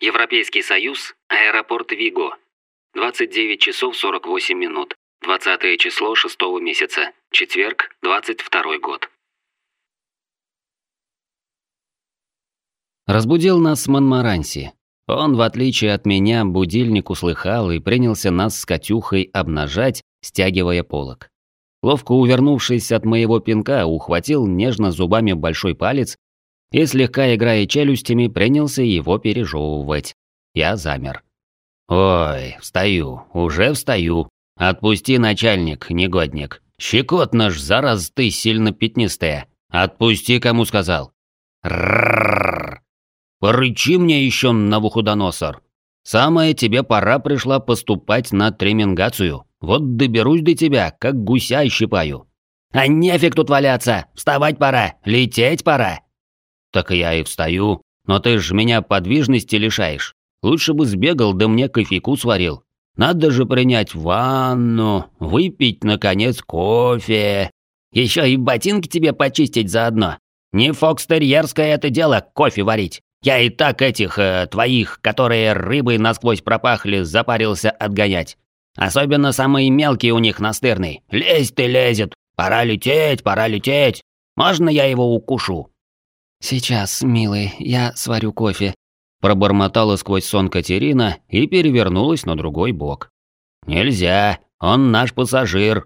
Европейский Союз, аэропорт Виго. 29 часов 48 минут. 20 число 6 месяца. Четверг, 22 год. Разбудил нас Монмаранси. Он, в отличие от меня, будильник услыхал и принялся нас с Катюхой обнажать, стягивая полок. Ловко увернувшись от моего пинка, ухватил нежно зубами большой палец и, слегка играя челюстями, принялся его пережевывать. Я замер. «Ой, встаю, уже встаю. Отпусти, начальник, негодник. Щекотно ж, зараз ты сильно пятнистая. Отпусти, кому сказал». «Рррррр! Порычи мне еще, Навуходоносор. Самое тебе пора пришла поступать на тремингацию. Вот доберусь до тебя, как гуся щипаю». «А нефиг тут валяться! Вставать пора! Лететь пора!» «Так я и встаю. Но ты ж меня подвижности лишаешь. Лучше бы сбегал, да мне кофейку сварил. Надо же принять ванну, выпить, наконец, кофе. Еще и ботинки тебе почистить заодно. Не фокстерьерское это дело кофе варить. Я и так этих, э, твоих, которые рыбой насквозь пропахли, запарился отгонять. Особенно самые мелкие у них настырный. Лезь ты лезет. Пора лететь, пора лететь. Можно я его укушу? Сейчас, милый, я сварю кофе. Пробормотала сквозь сон Катерина и перевернулась на другой бок. Нельзя, он наш пассажир.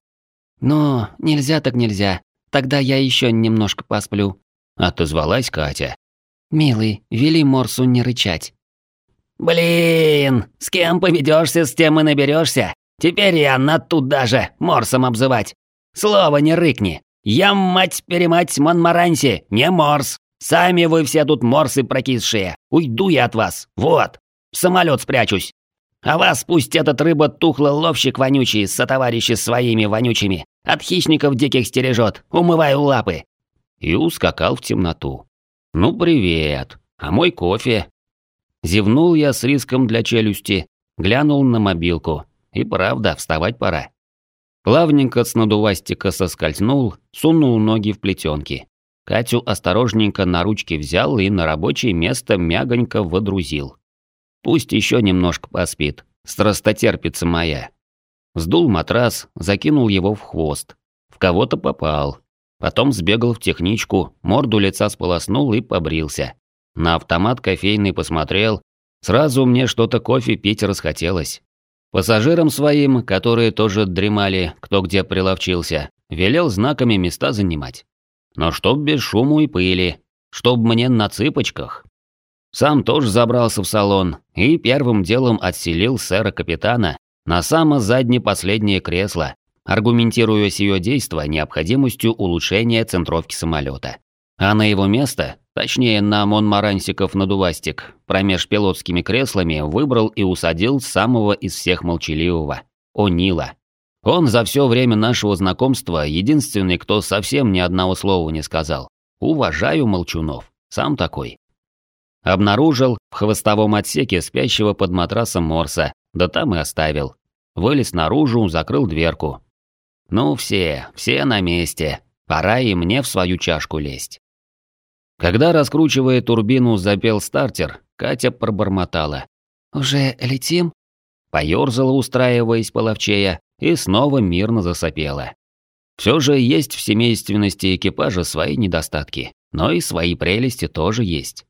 Но нельзя так нельзя. Тогда я еще немножко посплю. Отозвалась Катя. Милый, вели Морсу не рычать. Блин, с кем поведешься, с тем и наберешься. Теперь и она туда же, Морсом обзывать. Слово не рыкни. Я, мать-перемать, Монмаранси, не Морс. Сами вы все тут морсы прокисшие. Уйду я от вас. Вот. В самолет спрячусь. А вас пусть этот рыба-тухло-ловщик вонючий со товарищи своими вонючими от хищников диких стережет. Умываю лапы. И ускакал в темноту. Ну, привет. А мой кофе? Зевнул я с риском для челюсти, глянул на мобилку. И правда, вставать пора. Плавненько с надувастика соскользнул, сунул ноги в плетенки. Катю осторожненько на ручки взял и на рабочее место мягонько водрузил. Пусть еще немножко поспит, страстотерпица моя. Сдул матрас, закинул его в хвост. В кого-то попал. Потом сбегал в техничку, морду лица сполоснул и побрился. На автомат кофейный посмотрел. Сразу мне что-то кофе пить расхотелось. Пассажирам своим, которые тоже дремали, кто где приловчился, велел знаками места занимать. Но чтоб без шуму и пыли, чтоб мне на цыпочках. Сам тоже забрался в салон и первым делом отселил сэра-капитана на само заднее последнее кресло, аргументируя сие действо необходимостью улучшения центровки самолета. А на его место Точнее, на Монмарансиков надувастик, промеж пилотскими креслами, выбрал и усадил самого из всех молчаливого – О'Нила. Он за все время нашего знакомства единственный, кто совсем ни одного слова не сказал. Уважаю молчунов, сам такой. Обнаружил в хвостовом отсеке спящего под матрасом Морса, да там и оставил. Вылез наружу, закрыл дверку. Ну все, все на месте. Пора и мне в свою чашку лезть. Когда, раскручивая турбину, запел стартер, Катя пробормотала. «Уже летим?» Поёрзала, устраиваясь половчея, и снова мирно засопела. Все же есть в семейственности экипажа свои недостатки, но и свои прелести тоже есть.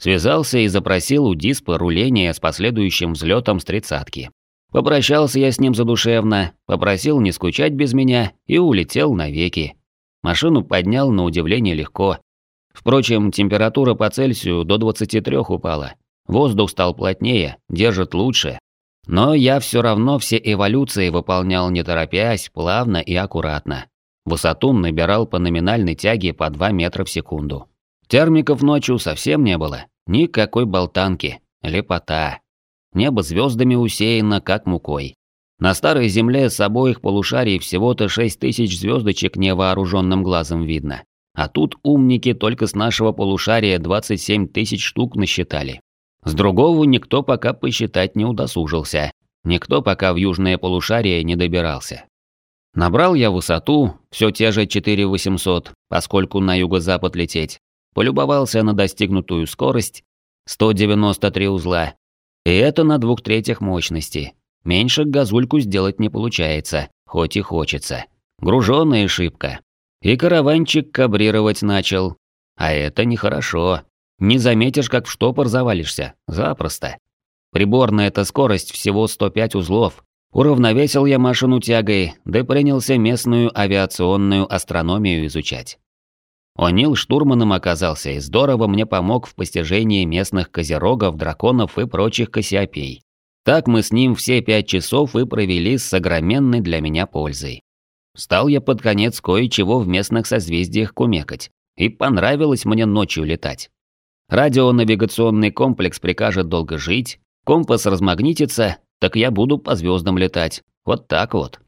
Связался и запросил у Диспа руление с последующим взлетом с тридцатки. Попрощался я с ним задушевно, попросил не скучать без меня и улетел навеки. Машину поднял на удивление легко, Впрочем, температура по Цельсию до 23 упала. Воздух стал плотнее, держит лучше. Но я все равно все эволюции выполнял не торопясь, плавно и аккуратно. Высоту набирал по номинальной тяге по 2 метра в секунду. Термиков ночью совсем не было. Никакой болтанки. Лепота. Небо звездами усеяно, как мукой. На старой земле с обоих полушарий всего-то 6 тысяч звездочек невооруженным глазом видно. А тут умники только с нашего полушария 27 тысяч штук насчитали. С другого никто пока посчитать не удосужился. Никто пока в южное полушарие не добирался. Набрал я высоту, все те же 4800, поскольку на юго-запад лететь. Полюбовался на достигнутую скорость, 193 узла, И это на двух третьих мощности. Меньше газульку сделать не получается, хоть и хочется. Груженая шибко. И караванчик кабрировать начал. А это нехорошо. Не заметишь, как в штопор завалишься. Запросто. Приборная-то скорость всего 105 узлов. Уравновесил я машину тягой, да принялся местную авиационную астрономию изучать. Онил штурманом оказался и здорово мне помог в постижении местных козерогов, драконов и прочих косиопей. Так мы с ним все пять часов и провели с огроменной для меня пользой. Стал я под конец кое-чего в местных созвездиях кумекать, и понравилось мне ночью летать. Радионавигационный комплекс прикажет долго жить, компас размагнитится, так я буду по звездам летать. Вот так вот.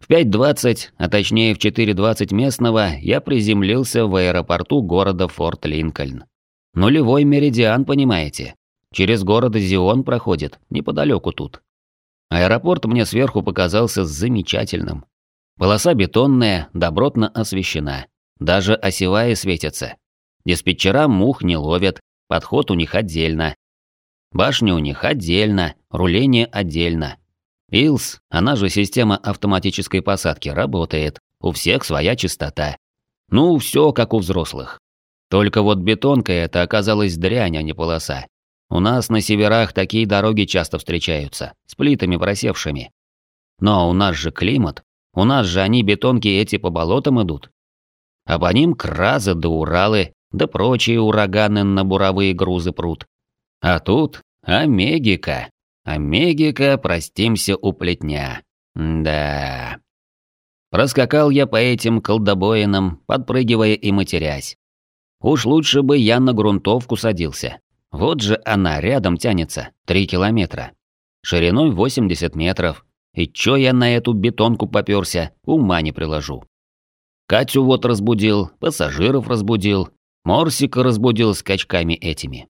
В 5.20, а точнее в 4.20 местного, я приземлился в аэропорту города Форт Линкольн. Нулевой меридиан, понимаете. Через город Зион проходит, неподалеку тут. Аэропорт мне сверху показался замечательным. Полоса бетонная, добротно освещена. Даже осевая светятся. Диспетчера мух не ловят, подход у них отдельно. Башня у них отдельно, руление отдельно. Илс, она же система автоматической посадки, работает. У всех своя частота. Ну, все как у взрослых. Только вот бетонка это оказалась дрянь, а не полоса. У нас на северах такие дороги часто встречаются, с плитами просевшими. Но у нас же климат. У нас же они бетонки эти по болотам идут. А по ним кразы да Уралы, да прочие ураганы на буровые грузы прут. А тут Омегика. Омегика, простимся у плетня. Да. Проскакал я по этим колдобоинам, подпрыгивая и матерясь. Уж лучше бы я на грунтовку садился. Вот же она рядом тянется, три километра. Шириной 80 метров. И чё я на эту бетонку попёрся, ума не приложу. Катю вот разбудил, пассажиров разбудил, Морсика разбудил скачками этими.